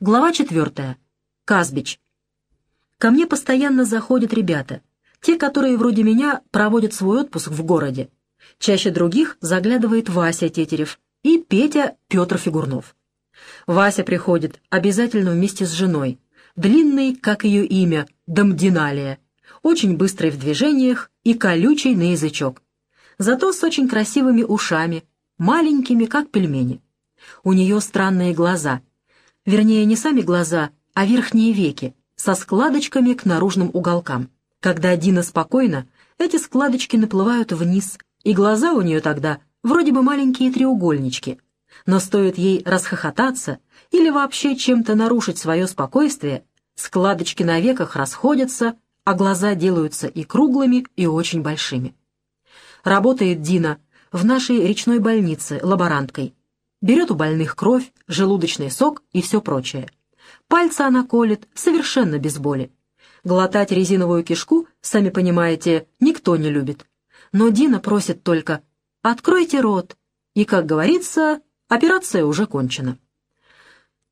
Глава четвертая. Казбич. Ко мне постоянно заходят ребята, те, которые вроде меня проводят свой отпуск в городе. Чаще других заглядывает Вася Тетерев и Петя Петр Фигурнов. Вася приходит обязательно вместе с женой, длинный, как ее имя, Дамдиналия, очень быстрый в движениях и колючий на язычок. Зато с очень красивыми ушами, маленькими, как пельмени. У нее странные глаза. Вернее, не сами глаза, а верхние веки, со складочками к наружным уголкам. Когда Дина спокойна, эти складочки наплывают вниз, и глаза у нее тогда вроде бы маленькие треугольнички. Но стоит ей расхохотаться или вообще чем-то нарушить свое спокойствие, складочки на веках расходятся, а глаза делаются и круглыми, и очень большими. Работает Дина в нашей речной больнице лаборанткой. Берет у больных кровь, желудочный сок и все прочее. Пальцы она колет совершенно без боли. Глотать резиновую кишку, сами понимаете, никто не любит. Но Дина просит только «откройте рот», и, как говорится, операция уже кончена.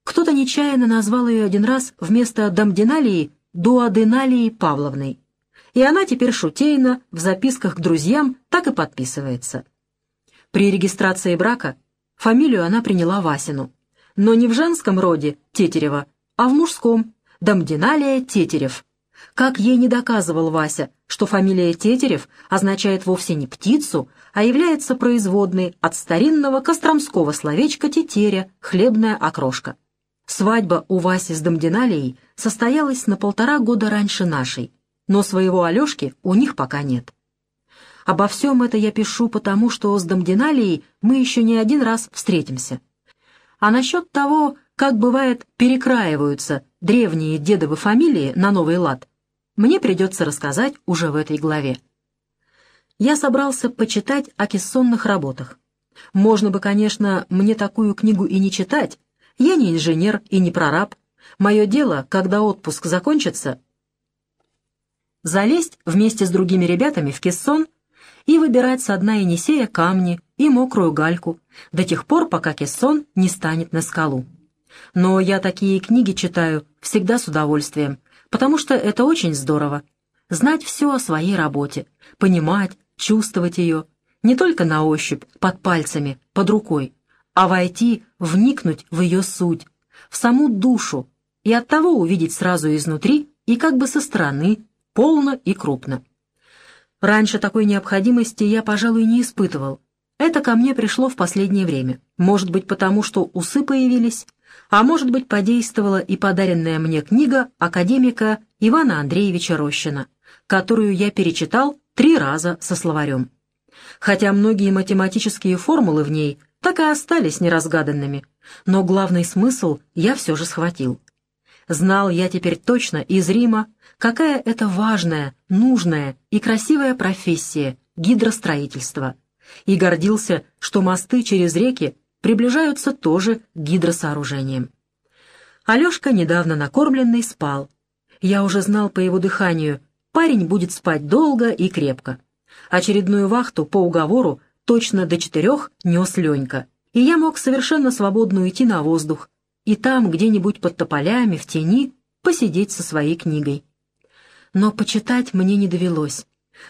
Кто-то нечаянно назвал ее один раз вместо Дамдиналии Дуаденалией Павловной, и она теперь шутейно в записках к друзьям так и подписывается. При регистрации брака фамилию она приняла Васину, но не в женском роде Тетерева, а в мужском Дамдиналия Тетерев. Как ей не доказывал Вася, что фамилия Тетерев означает вовсе не птицу, а является производной от старинного костромского словечка «тетеря» — хлебная окрошка. Свадьба у Васи с Дамдиналией состоялась на полтора года раньше нашей, но своего Алешки у них пока нет. Обо всем это я пишу потому, что с Дамдиналией мы еще не один раз встретимся. А насчет того, как бывает перекраиваются древние дедовы фамилии на новый лад, мне придется рассказать уже в этой главе. Я собрался почитать о кессонных работах. Можно бы, конечно, мне такую книгу и не читать. Я не инженер и не прораб. Мое дело, когда отпуск закончится, залезть вместе с другими ребятами в кессон и выбирать со дна Енисея камни и мокрую гальку до тех пор, пока кессон не станет на скалу. Но я такие книги читаю всегда с удовольствием, потому что это очень здорово. Знать все о своей работе, понимать, чувствовать ее, не только на ощупь, под пальцами, под рукой, а войти, вникнуть в ее суть, в саму душу, и оттого увидеть сразу изнутри и как бы со стороны, полно и крупно. Раньше такой необходимости я, пожалуй, не испытывал. Это ко мне пришло в последнее время. Может быть, потому что усы появились, а может быть, подействовала и подаренная мне книга академика Ивана Андреевича Рощина, которую я перечитал три раза со словарем. Хотя многие математические формулы в ней так и остались неразгаданными, но главный смысл я все же схватил. Знал я теперь точно из Рима, какая это важная, нужная и красивая профессия — гидростроительство, и гордился, что мосты через реки приближаются тоже к гидросооружениям. Алешка, недавно накормленный, спал. Я уже знал по его дыханию, парень будет спать долго и крепко. Очередную вахту по уговору точно до четырех нес Ленька, и я мог совершенно свободно уйти на воздух, и там, где-нибудь под тополями, в тени, посидеть со своей книгой но почитать мне не довелось.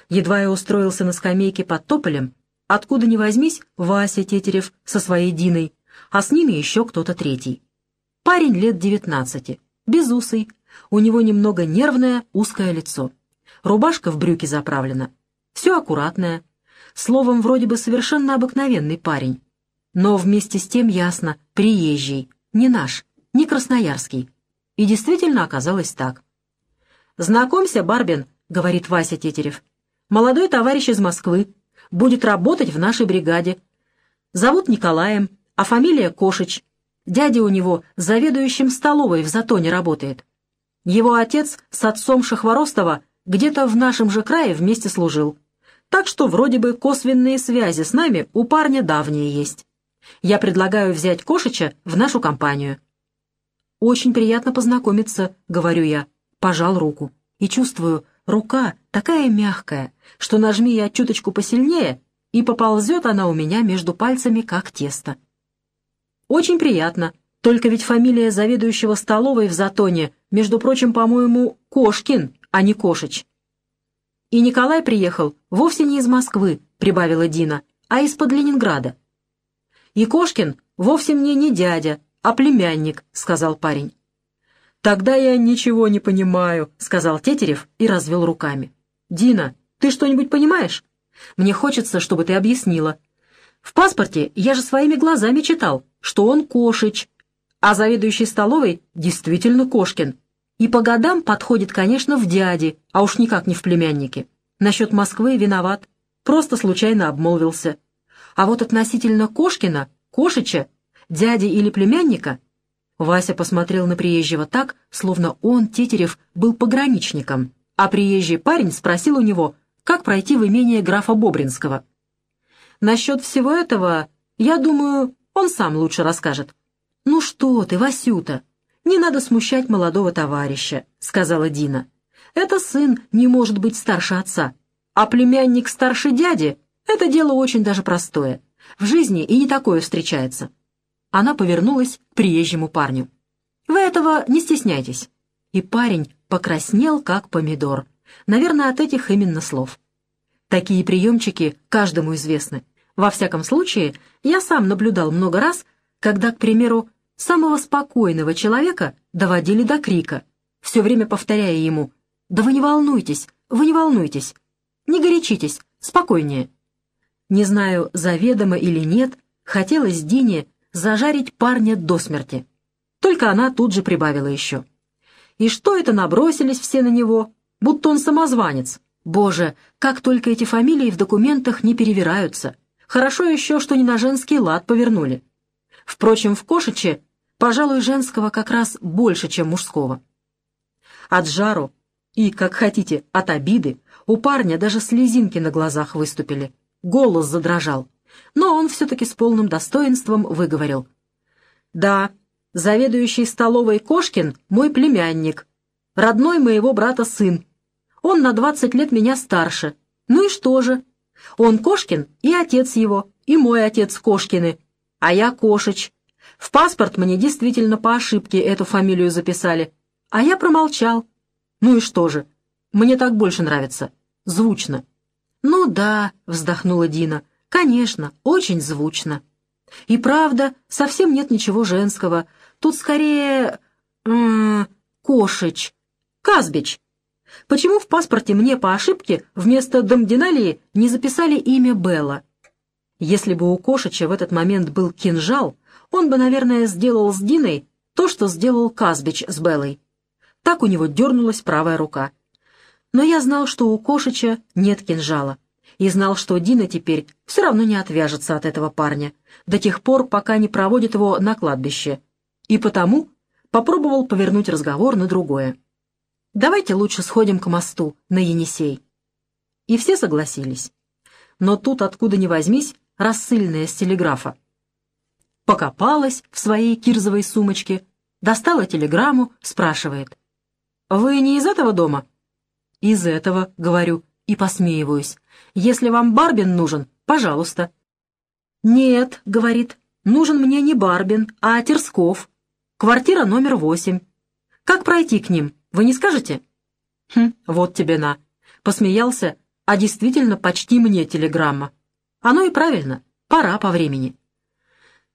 Едва я устроился на скамейке под тополем, откуда ни возьмись Вася Тетерев со своей Диной, а с ними еще кто-то третий. Парень лет девятнадцати, безусый, у него немного нервное узкое лицо. Рубашка в брюки заправлена, все аккуратное. Словом, вроде бы совершенно обыкновенный парень. Но вместе с тем ясно, приезжий, не наш, не красноярский. И действительно оказалось так. «Знакомься, Барбин», — говорит Вася Тетерев. «Молодой товарищ из Москвы. Будет работать в нашей бригаде. Зовут Николаем, а фамилия Кошич. Дядя у него заведующим столовой в Затоне работает. Его отец с отцом Шахворостова где-то в нашем же крае вместе служил. Так что вроде бы косвенные связи с нами у парня давние есть. Я предлагаю взять Кошича в нашу компанию». «Очень приятно познакомиться», — говорю я пожал руку. И чувствую, рука такая мягкая, что нажми я чуточку посильнее, и поползет она у меня между пальцами, как тесто. «Очень приятно», Только ведь фамилия заведующего столовой в Затоне, между прочим, по-моему, Кошкин, а не Кошич. «И Николай приехал вовсе не из Москвы», — прибавила Дина, — «а из-под Ленинграда». «И Кошкин вовсе мне не дядя, а племянник», — сказал парень. «Тогда я ничего не понимаю», — сказал Тетерев и развел руками. «Дина, ты что-нибудь понимаешь? Мне хочется, чтобы ты объяснила. В паспорте я же своими глазами читал, что он Кошич, а заведующий столовой действительно Кошкин. И по годам подходит, конечно, в дяде, а уж никак не в племяннике. Насчет Москвы виноват, просто случайно обмолвился. А вот относительно Кошкина, Кошича, дяди или племянника, Вася посмотрел на приезжего так, словно он, Тетерев, был пограничником, а приезжий парень спросил у него, как пройти в имение графа Бобринского. Насчет всего этого, я думаю, он сам лучше расскажет. «Ну что ты, Васюта, не надо смущать молодого товарища», — сказала Дина. «Это сын не может быть старше отца, а племянник старше дяди — это дело очень даже простое. В жизни и не такое встречается». Она повернулась к приезжему парню. «Вы этого не стесняйтесь». И парень покраснел, как помидор. Наверное, от этих именно слов. Такие приемчики каждому известны. Во всяком случае, я сам наблюдал много раз, когда, к примеру, самого спокойного человека доводили до крика, все время повторяя ему «Да вы не волнуйтесь, вы не волнуйтесь, не горячитесь, спокойнее». Не знаю, заведомо или нет, хотелось Дине зажарить парня до смерти. Только она тут же прибавила еще. И что это набросились все на него, будто он самозванец. Боже, как только эти фамилии в документах не перевираются. Хорошо еще, что не на женский лад повернули. Впрочем, в Кошиче, пожалуй, женского как раз больше, чем мужского. От жару и, как хотите, от обиды у парня даже слезинки на глазах выступили. Голос задрожал. Но он все-таки с полным достоинством выговорил. «Да, заведующий столовой Кошкин — мой племянник, родной моего брата сын, он на двадцать лет меня старше. Ну и что же? Он Кошкин и отец его, и мой отец Кошкины, а я Кошич. В паспорт мне действительно по ошибке эту фамилию записали, а я промолчал. Ну и что же? Мне так больше нравится. Звучно. «Ну да», — вздохнула Дина, — «конечно, очень звучно». «И правда, совсем нет ничего женского. Тут скорее... -м, Кошич. Казбич. Почему в паспорте мне по ошибке вместо Домдиналии не записали имя Белла? Если бы у Кошича в этот момент был кинжал, он бы, наверное, сделал с Диной то, что сделал Казбич с Беллой. Так у него дернулась правая рука. Но я знал, что у Кошича нет кинжала, и знал, что Дина теперь все равно не отвяжется от этого парня, до тех пор, пока не проводит его на кладбище, и потому попробовал повернуть разговор на другое. Давайте лучше сходим к мосту на Енисей. И все согласились. Но тут, откуда ни возьмись, рассыльная с телеграфа. Покопалась в своей кирзовой сумочке, достала телеграмму, спрашивает. «Вы не из этого дома?» «Из этого», — говорю, и посмеиваюсь. «Если вам Барбин нужен, пожалуйста». «Нет», — говорит, — «нужен мне не Барбин, а Терсков. Квартира номер восемь. Как пройти к ним?» Вы не скажете?» «Хм, вот тебе на». Посмеялся, а действительно почти мне телеграмма. Оно и правильно, пора по времени.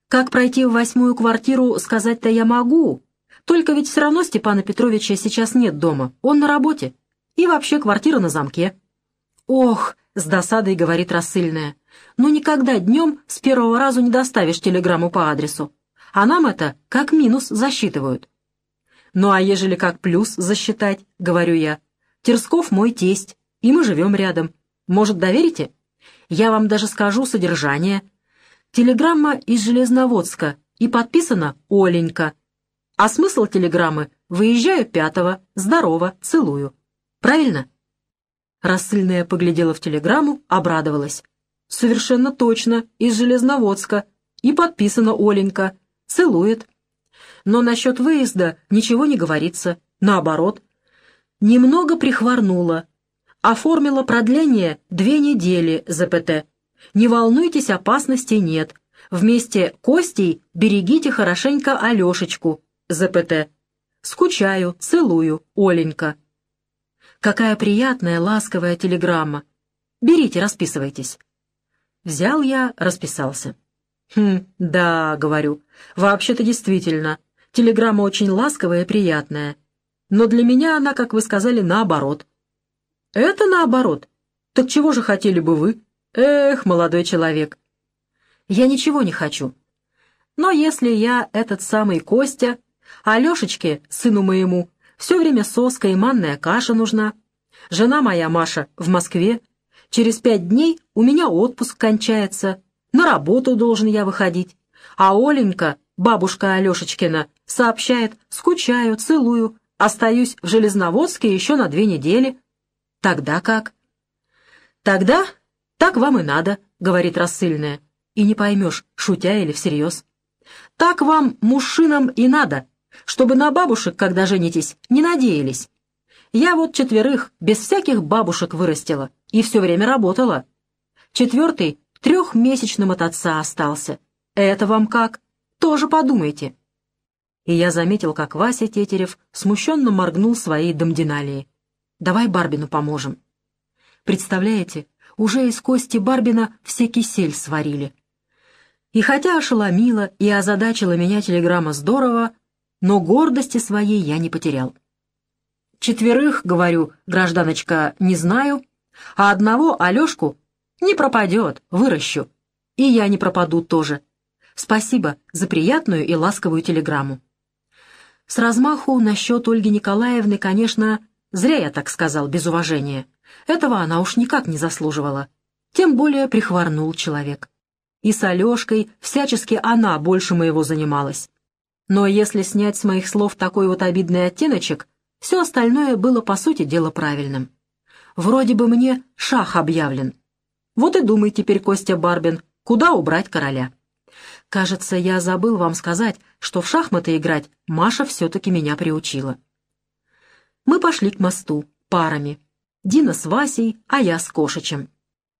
Как пройти в восьмую квартиру, сказать-то я могу. Только ведь все равно Степана Петровича сейчас нет дома, он на работе. И вообще квартира на замке. «Ох!» — с досадой говорит рассыльная. «Ну никогда днем с первого разу не доставишь телеграмму по адресу. А нам это как минус засчитывают. «Ну а ежели как плюс засчитать?» — говорю я. «Терсков мой тесть, и мы живем рядом. Может, доверите? Я вам даже скажу содержание. Телеграмма из Железноводска и подписана «Оленька». А смысл телеграммы «Выезжаю пятого, здорово, целую». Правильно?» Рассыльная поглядела в телеграмму, обрадовалась. «Совершенно точно, из Железноводска. И подписана Оленька. Целует но насчет выезда ничего не говорится. Наоборот. Немного прихворнула. Оформила продление две недели ЗПТ. Не волнуйтесь, опасностей нет. Вместе Костей берегите хорошенько Алешечку, ЗПТ. Скучаю, целую, Оленька. Какая приятная, ласковая телеграмма. Берите, расписывайтесь. Взял я, расписался. «Хм, да, — говорю, — вообще-то действительно, телеграмма очень ласковая и приятная. Но для меня она, как вы сказали, наоборот». «Это наоборот? Так чего же хотели бы вы? Эх, молодой человек!» «Я ничего не хочу. Но если я этот самый Костя, Алешечке, сыну моему, все время соска и манная каша нужна, жена моя, Маша, в Москве, через пять дней у меня отпуск кончается, на работу должен я выходить. А Оленька, бабушка Алешечкина, сообщает, скучаю, целую, остаюсь в Железноводске еще на две недели. Тогда как? Тогда так вам и надо, говорит рассыльная. И не поймешь, шутя или всерьез. Так вам, мужчинам, и надо, чтобы на бабушек, когда женитесь, не надеялись. Я вот четверых без всяких бабушек вырастила и все время работала. Четвертый трехмесячным от отца остался. Это вам как? Тоже подумайте. И я заметил, как Вася Тетерев смущенно моргнул своей домдиналии. «Давай Барбину поможем». Представляете, уже из кости Барбина все кисель сварили. И хотя ошеломила и озадачила меня телеграмма здорово, но гордости своей я не потерял. Четверых, говорю, гражданочка, не знаю, а одного, Алешку, не пропадет, выращу. И я не пропаду тоже. Спасибо за приятную и ласковую телеграмму. С размаху насчет Ольги Николаевны, конечно, зря я так сказал, без уважения. Этого она уж никак не заслуживала. Тем более прихворнул человек. И с Алешкой всячески она больше моего занималась. Но если снять с моих слов такой вот обидный оттеночек, все остальное было, по сути дела, правильным. Вроде бы мне шах объявлен, вот и думай теперь, Костя Барбин, куда убрать короля. Кажется, я забыл вам сказать, что в шахматы играть Маша все-таки меня приучила. Мы пошли к мосту, парами. Дина с Васей, а я с Кошечем.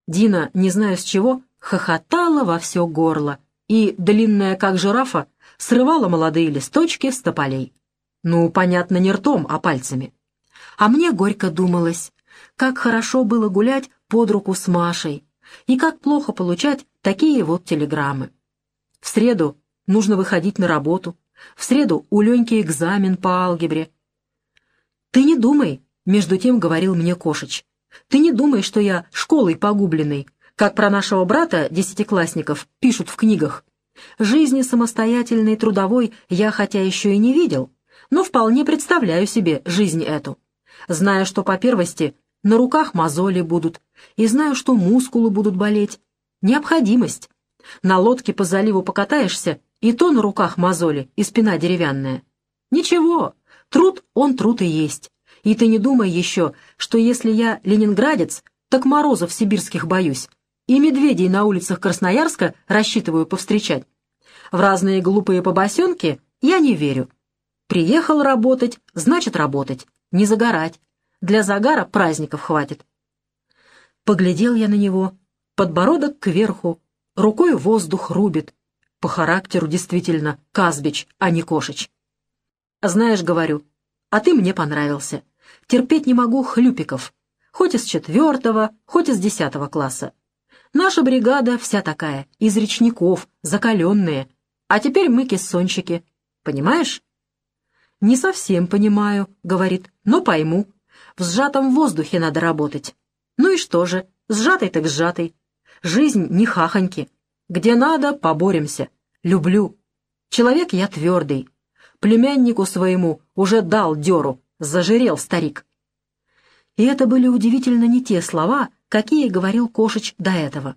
Дина, не знаю с чего, хохотала во все горло и, длинная как жирафа, срывала молодые листочки с тополей. Ну, понятно, не ртом, а пальцами. А мне горько думалось, как хорошо было гулять под руку с Машей, и как плохо получать такие вот телеграммы. В среду нужно выходить на работу, в среду у Леньки экзамен по алгебре. «Ты не думай», — между тем говорил мне Кошич, «ты не думай, что я школой погубленный, как про нашего брата, десятиклассников, пишут в книгах. Жизни самостоятельной трудовой я хотя еще и не видел, но вполне представляю себе жизнь эту. Зная, что по первости на руках мозоли будут, и знаю, что мускулы будут болеть. Необходимость. На лодке по заливу покатаешься, и то на руках мозоли, и спина деревянная. Ничего, труд он труд и есть. И ты не думай еще, что если я ленинградец, так морозов сибирских боюсь, и медведей на улицах Красноярска рассчитываю повстречать. В разные глупые побосенки я не верю. Приехал работать, значит работать, не загорать. Для загара праздников хватит. Поглядел я на него, подбородок кверху, рукой воздух рубит. По характеру действительно Казбич, а не Кошич. Знаешь, говорю, а ты мне понравился. Терпеть не могу хлюпиков, хоть из четвертого, хоть из десятого класса. Наша бригада вся такая, из речников, закаленные. А теперь мы кессонщики. Понимаешь? «Не совсем понимаю», — говорит, — «но пойму. В сжатом воздухе надо работать. Ну и что же, сжатый так сжатый. Жизнь не хахоньки. Где надо, поборемся. Люблю. Человек я твердый. Племяннику своему уже дал деру, зажирел старик. И это были удивительно не те слова, какие говорил Кошич до этого.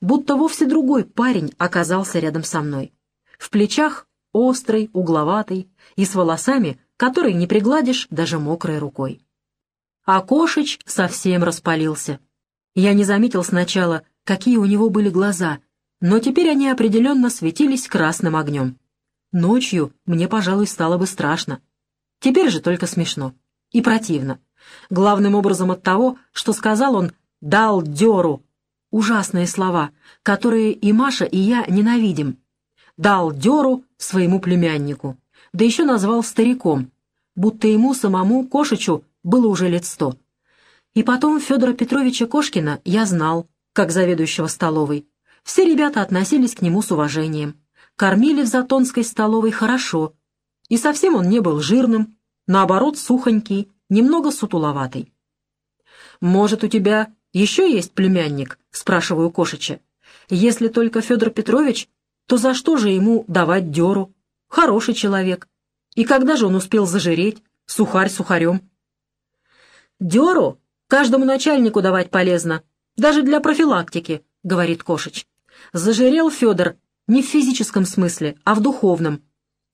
Будто вовсе другой парень оказался рядом со мной. В плечах острый, угловатый и с волосами, которые не пригладишь даже мокрой рукой. А Кошич совсем распалился. Я не заметил сначала, какие у него были глаза, но теперь они определенно светились красным огнем. Ночью мне, пожалуй, стало бы страшно. Теперь же только смешно. И противно. Главным образом от того, что сказал он «дал дёру». ужасные слова, которые и Маша, и я ненавидим. Дал дёру своему племяннику, да еще назвал стариком, будто ему самому, Кошечу, было уже лет сто. И потом Федора Петровича Кошкина я знал, как заведующего столовой. Все ребята относились к нему с уважением. Кормили в Затонской столовой хорошо. И совсем он не был жирным, наоборот, сухонький, немного сутуловатый. «Может, у тебя еще есть племянник?» — спрашиваю Кошича. «Если только Федор Петрович, то за что же ему давать деру? Хороший человек. И когда же он успел зажиреть? Сухарь сухарем». «Деру каждому начальнику давать полезно, даже для профилактики», — говорит Кошич. «Зажирел Федор не в физическом смысле, а в духовном.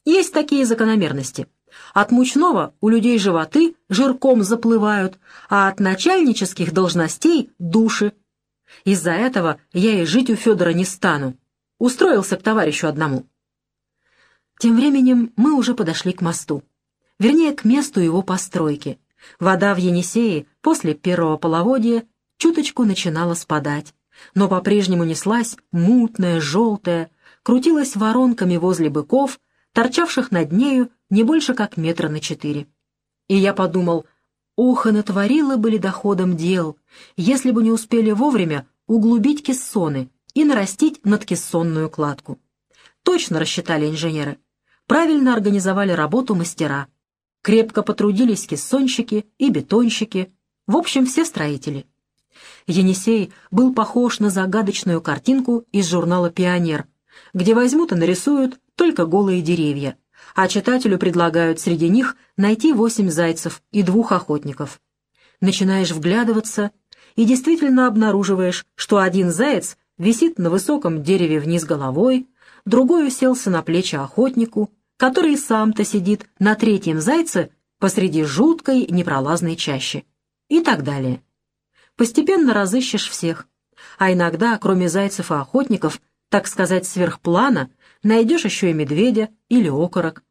Есть такие закономерности». От мучного у людей животы жирком заплывают, а от начальнических должностей — души. Из-за этого я и жить у Федора не стану. Устроился к товарищу одному. Тем временем мы уже подошли к мосту. Вернее, к месту его постройки. Вода в Енисее после первого половодья чуточку начинала спадать, но по-прежнему неслась мутная, желтая, крутилась воронками возле быков, торчавших над нею не больше как метра на четыре. И я подумал, ох, и натворила были доходом дел, если бы не успели вовремя углубить кессоны и нарастить надкессонную кладку. Точно рассчитали инженеры. Правильно организовали работу мастера. Крепко потрудились кессонщики и бетонщики, в общем, все строители. Енисей был похож на загадочную картинку из журнала «Пионер», где возьмут и нарисуют только голые деревья, а читателю предлагают среди них найти восемь зайцев и двух охотников. Начинаешь вглядываться и действительно обнаруживаешь, что один заяц висит на высоком дереве вниз головой, другой уселся на плечи охотнику, который сам-то сидит на третьем зайце посреди жуткой непролазной чащи и так далее. Постепенно разыщешь всех, а иногда, кроме зайцев и охотников, так сказать, сверхплана, найдешь еще и медведя или окорок.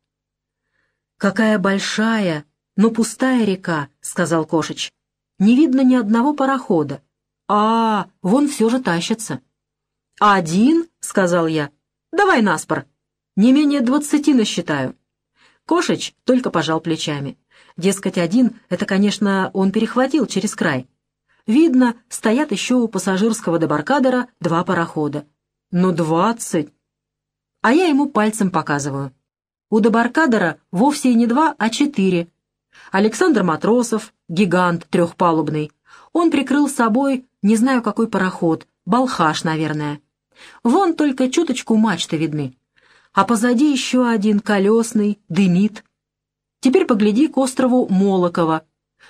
«Какая большая, но пустая река», — сказал Кошич. «Не видно ни одного парохода. А, вон все же тащится». «Один?» — сказал я. «Давай наспор. Не менее двадцати насчитаю». Кошич только пожал плечами. Дескать, один — это, конечно, он перехватил через край. Видно, стоят еще у пассажирского дебаркадера два парохода. Но двадцать! А я ему пальцем показываю. У дебаркадера вовсе не два, а четыре. Александр Матросов, гигант трехпалубный. Он прикрыл собой, не знаю какой пароход, Балхаш, наверное. Вон только чуточку мачты видны. А позади еще один колесный, дымит. Теперь погляди к острову Молоково.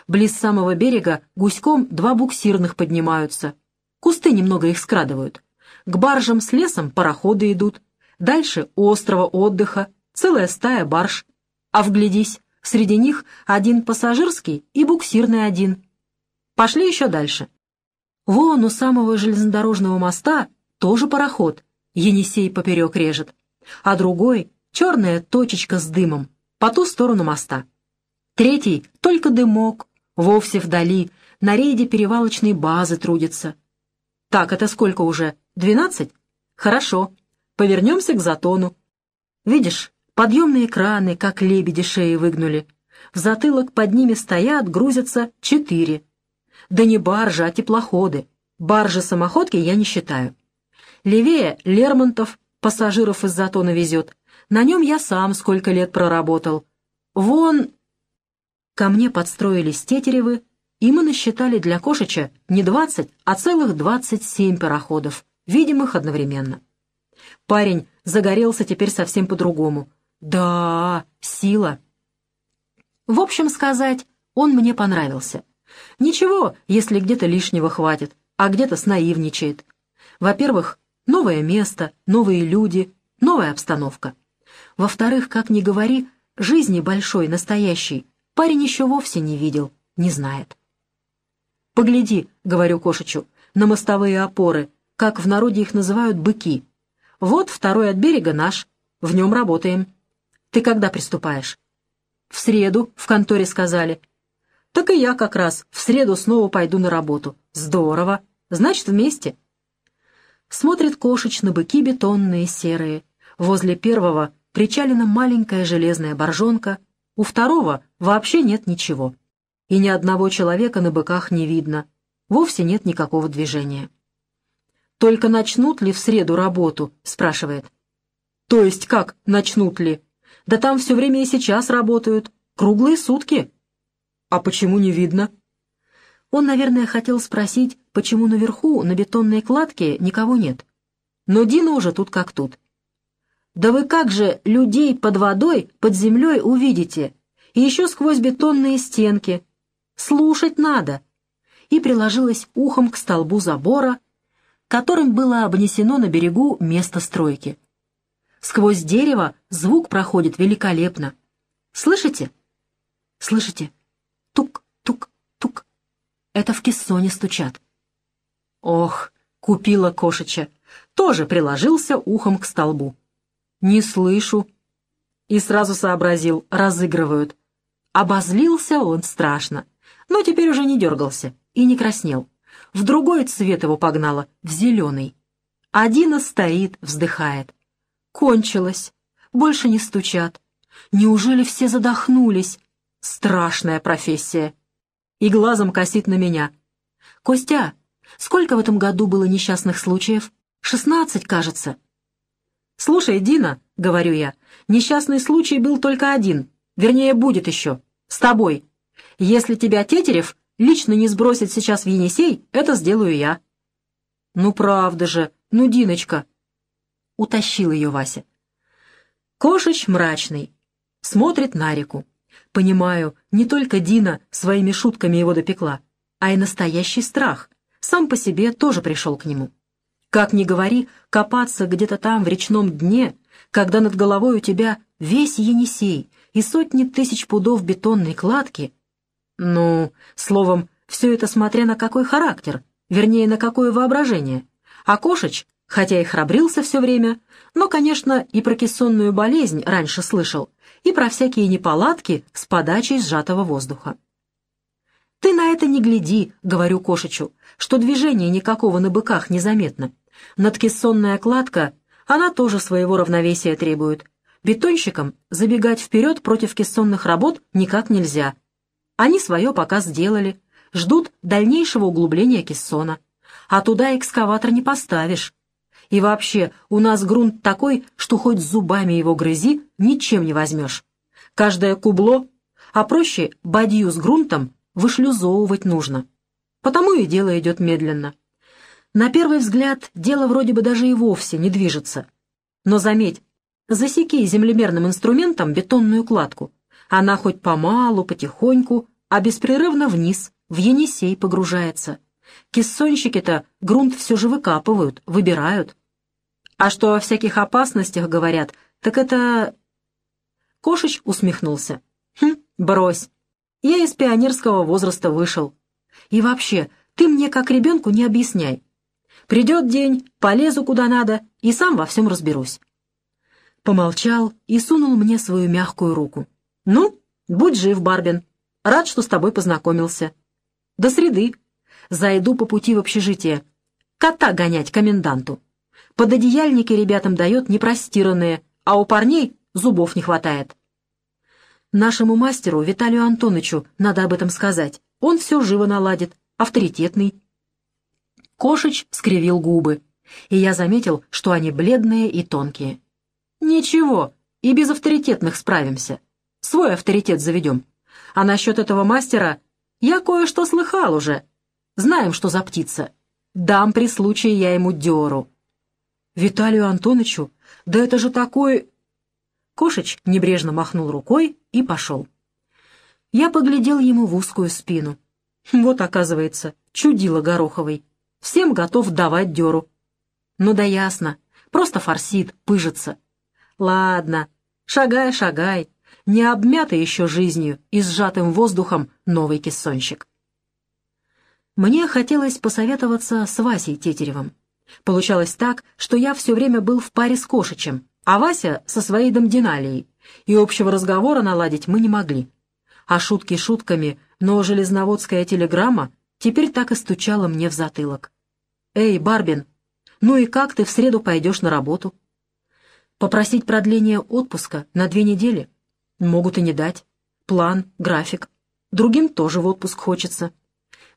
Близ самого берега гуськом два буксирных поднимаются. Кусты немного их скрадывают. К баржам с лесом пароходы идут. Дальше у острова отдыха целая стая барж. А вглядись, среди них один пассажирский и буксирный один. Пошли еще дальше. Вон у самого железнодорожного моста тоже пароход, Енисей поперек режет, а другой — черная точечка с дымом, по ту сторону моста. Третий — только дымок, вовсе вдали, на рейде перевалочной базы трудится. Так, это сколько уже? Двенадцать? Хорошо. Повернемся к затону. Видишь, подъемные краны, как лебеди шеи выгнули. В затылок под ними стоят, грузятся четыре. Да не баржи, а теплоходы. Баржи-самоходки я не считаю. Левее Лермонтов пассажиров из затона везет. На нем я сам сколько лет проработал. Вон... Ко мне подстроились Тетеревы, и мы насчитали для Кошича не двадцать, а целых двадцать семь пароходов, видимых одновременно. Парень загорелся теперь совсем по-другому. Да, сила. В общем сказать, он мне понравился. Ничего, если где-то лишнего хватит, а где-то снаивничает. Во-первых, новое место, новые люди, новая обстановка. Во-вторых, как ни говори, жизни большой, настоящей, парень еще вовсе не видел, не знает. «Погляди», — говорю Кошичу, — «на мостовые опоры, как в народе их называют быки. Вот второй от берега наш, в нем работаем. Ты когда приступаешь?» «В среду, в конторе сказали». «Так и я как раз в среду снова пойду на работу. Здорово. Значит, вместе». Смотрит кошеч на быки бетонные серые. Возле первого причалена маленькая железная боржонка, у второго вообще нет ничего. И ни одного человека на быках не видно. Вовсе нет никакого движения. «Только начнут ли в среду работу?» — спрашивает. «То есть как начнут ли? Да там все время и сейчас работают. Круглые сутки». «А почему не видно?» Он, наверное, хотел спросить, почему наверху, на бетонной кладке, никого нет. Но Дина уже тут как тут. «Да вы как же людей под водой, под землей увидите? И еще сквозь бетонные стенки. Слушать надо!» И приложилась ухом к столбу забора, которым было обнесено на берегу место стройки. Сквозь дерево звук проходит великолепно. Слышите? Слышите? Тук, тук, тук. Это в кессоне стучат. Ох, купила кошеча. Тоже приложился ухом к столбу. «Не слышу». И сразу сообразил, разыгрывают. Обозлился он страшно, но теперь уже не дергался и не краснел. В другой цвет его погнало, в зеленый. Адина стоит, вздыхает. Кончилось. Больше не стучат. Неужели все задохнулись? Страшная профессия. И глазом косит на меня. «Костя, сколько в этом году было несчастных случаев? Шестнадцать, кажется». «Слушай, Дина», — говорю я, — «несчастный случай был только один, вернее, будет еще, с тобой. Если тебя Тетерев лично не сбросит сейчас в Енисей, это сделаю я». «Ну, правда же, ну, Диночка». Утащил ее Вася. Кошеч мрачный, смотрит на реку. Понимаю, не только Дина своими шутками его допекла, а и настоящий страх. Сам по себе тоже пришел к нему. Как ни говори, копаться где-то там, в речном дне, когда над головой у тебя весь Енисей и сотни тысяч пудов бетонной кладки, ну, словом, все это смотря на какой характер, вернее, на какое воображение. А Кошеч, хотя и храбрился все время, но, конечно, и про кессонную болезнь раньше слышал, и про всякие неполадки с подачей сжатого воздуха. «Ты на это не гляди», — говорю Кошечу, что движения никакого на быках незаметно. Надкессонная кладка, она тоже своего равновесия требует. Бетонщикам забегать вперед против кессонных работ никак нельзя. Они свое пока сделали, ждут дальнейшего углубления кессона. А туда экскаватор не поставишь. И вообще, у нас грунт такой, что хоть зубами его грызи, ничем не возьмешь. Каждое кубло, а проще бадью с грунтом вышлюзовывать нужно. Потому и дело идет медленно. На первый взгляд дело вроде бы даже и вовсе не движется. Но заметь, засеки землемерным инструментом бетонную кладку. Она хоть помалу, потихоньку, а беспрерывно вниз, в Енисей погружается. Кессонщики-то грунт все же выкапывают, выбирают. А что о всяких опасностях говорят, так это... Кошеч усмехнулся. Хм, брось. Я из пионерского возраста вышел. И вообще, ты мне как ребенку не объясняй. Придет день, полезу куда надо и сам во всем разберусь. Помолчал и сунул мне свою мягкую руку. «Ну, будь жив, Барбин. Рад, что с тобой познакомился. До среды. Зайду по пути в общежитие. Кота гонять коменданту. Пододеяльники ребятам дает непростиранные, а у парней зубов не хватает. Нашему мастеру, Виталию Антоновичу, надо об этом сказать. Он все живо наладит, авторитетный. Кошеч скривил губы, и я заметил, что они бледные и тонкие. «Ничего, и без авторитетных справимся. Свой авторитет заведем. А насчет этого мастера я кое-что слыхал уже. Знаем, что за птица. Дам при случае я ему дёру». «Виталию Антоновичу? Да это же такой...» Кошеч небрежно махнул рукой и пошел. Я поглядел ему в узкую спину. Вот, оказывается, чудило Гороховой. Всем готов давать дёру. Ну да ясно, просто форсит, пыжится. Ладно, шагай, шагай, не обмятый еще жизнью и сжатым воздухом новый кессонщик. Мне хотелось посоветоваться с Васей Тетеревым. Получалось так, что я все время был в паре с Кошичем, а Вася со своей домдиналией, и общего разговора наладить мы не могли. А шутки шутками, но железноводская телеграмма теперь так и стучала мне в затылок. «Эй, Барбин, Ну и как ты в среду пойдешь на работу? Попросить продление отпуска на две недели? Могут и не дать. План, график. Другим тоже в отпуск хочется.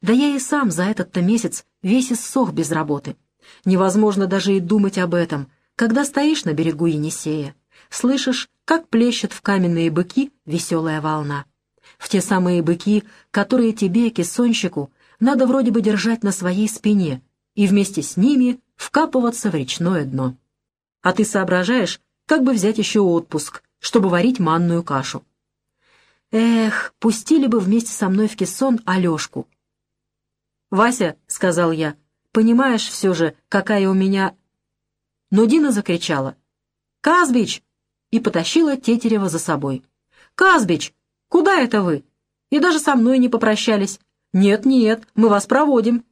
Да я и сам за этот-то месяц весь иссох без работы. Невозможно даже и думать об этом, когда стоишь на берегу Енисея. Слышишь, как плещет в каменные быки веселая волна. В те самые быки, которые тебе, кессонщику, надо вроде бы держать на своей спине и вместе с ними вкапываться в речное дно. А ты соображаешь, как бы взять еще отпуск, чтобы варить манную кашу. Эх, пустили бы вместе со мной в кессон Алешку. «Вася», — сказал я, — «понимаешь все же, какая у меня...» Но Дина закричала. «Казбич!» и потащила Тетерева за собой. «Казбич, куда это вы? И даже со мной не попрощались. Нет-нет, мы вас проводим».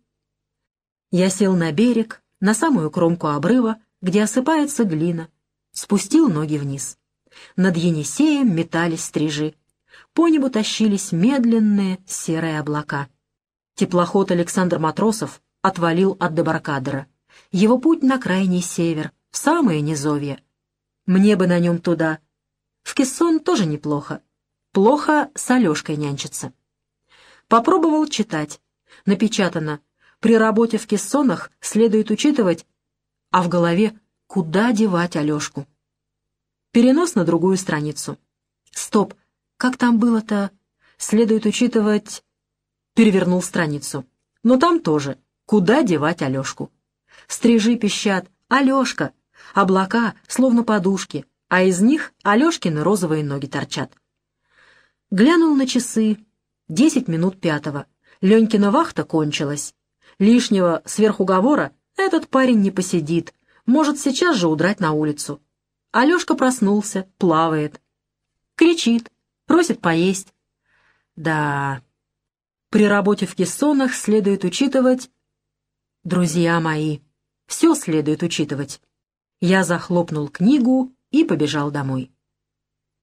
Я сел на берег, на самую кромку обрыва, где осыпается глина, спустил ноги вниз. Над Енисеем метались стрижи. По небу тащились медленные серые облака. Теплоход Александр Матросов отвалил от дебаркадера. Его путь на крайний север, в самое низовье. Мне бы на нем туда. В Кессон тоже неплохо. Плохо с Алешкой нянчиться. Попробовал читать. Напечатано. При работе в кессонах следует учитывать, а в голове куда девать Алешку. Перенос на другую страницу. Стоп, как там было-то? Следует учитывать перевернул страницу. Но там тоже. Куда девать Алешку? Стрижи пищат. Алешка! Облака, словно подушки, а из них Алешкины розовые ноги торчат. Глянул на часы. Десять минут пятого. Ленькина вахта кончилась. Лишнего сверхуговора этот парень не посидит. Может сейчас же удрать на улицу. Алешка проснулся, плавает. Кричит, просит поесть. Да, при работе в кессонах следует учитывать... Друзья мои, все следует учитывать. Я захлопнул книгу и побежал домой.